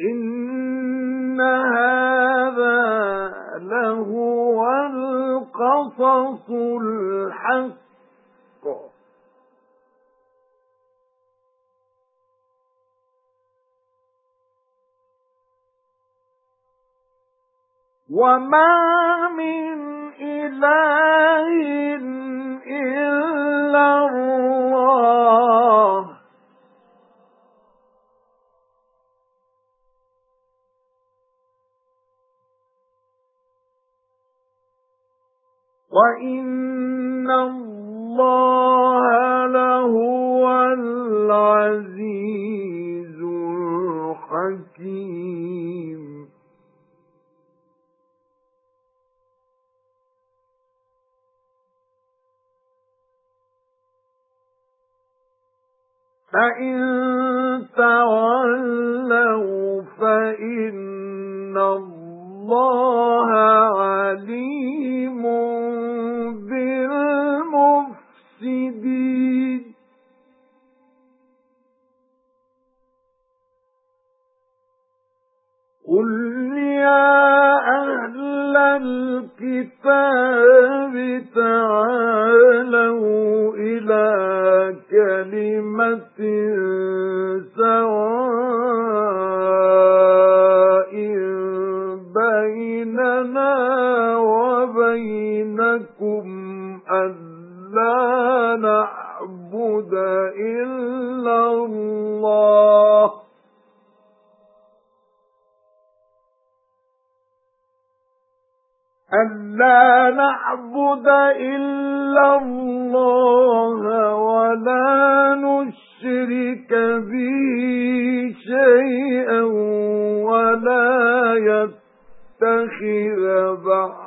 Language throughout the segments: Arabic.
إِنَّ هَذَا لَهُوَ الْقَصَصُ الْحَقُّ وَمَا مِنْ إِلَٰهٍ وَإِنَّ اللَّهَ لَهُوَ الْعَزِيزُ الْحَكِيمُ فَإِن تَوَلَّوْا فَإِنَّ اللَّهَ عَلِيمٌ قُلْ يَا أَهْلَ الْكِتَابِ تَعَالَوْا إِلَى كَلِمَةٍ سَوَاءٍ بَيْنَنَا وَبَيْنَكُمْ أَلَّا نَعْبُدَ إِلَّا اللَّهَ أَلَّا نَعْبُدَ إِلَّا اللَّهَ وَلَا نُشْرِكَ بِهِ شَيْئًا وَلَا يَتَّخِذَ بَعْضُنَا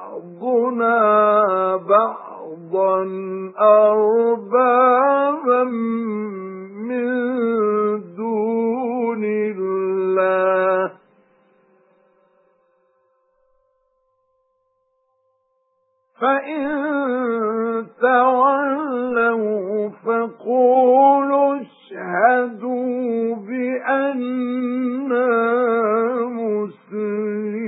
فَإِن تَوَلَّوْا فَقُولُوا اشْهَدُوا بِأَنَّا مُسْلِمُونَ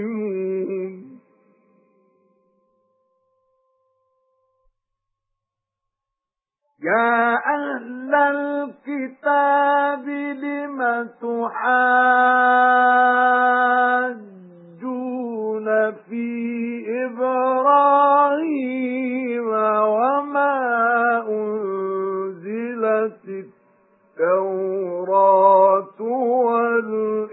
يَا أَهْلَ الْكِتَابِ لِمَ تُحَاجُّونَ فِي إِبْرَاهِيمَ أُنْزِلَتِ التَّوْرَاةُ وَالْإِنْجِيلُ